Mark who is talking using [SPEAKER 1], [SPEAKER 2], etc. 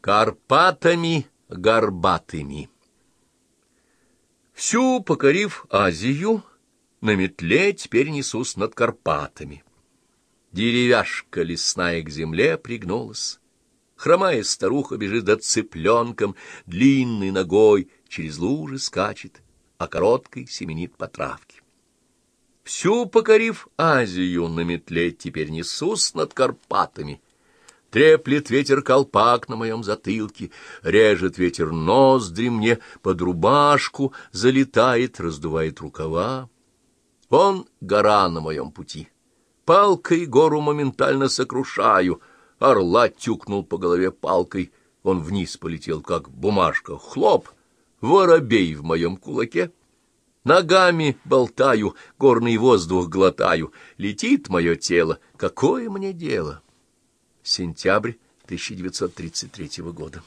[SPEAKER 1] Карпатами горбатыми. Всю покорив Азию, на метле теперь несусь над Карпатами. Деревяшка лесная к земле пригнулась. Хромая старуха бежит за цыпленком, длинной ногой через лужи скачет, а короткой семенит по травке. Всю покорив Азию на метле, теперь несусь над Карпатами — Треплет ветер колпак на моем затылке, режет ветер ноздри мне, под рубашку залетает, раздувает рукава. Вон гора на моем пути. Палкой гору моментально сокрушаю. Орла тюкнул по голове палкой. Он вниз полетел, как бумажка. Хлоп! Воробей в моем кулаке. Ногами болтаю, горный воздух глотаю. Летит мое тело. Какое мне дело? Сентябрь 1933 года.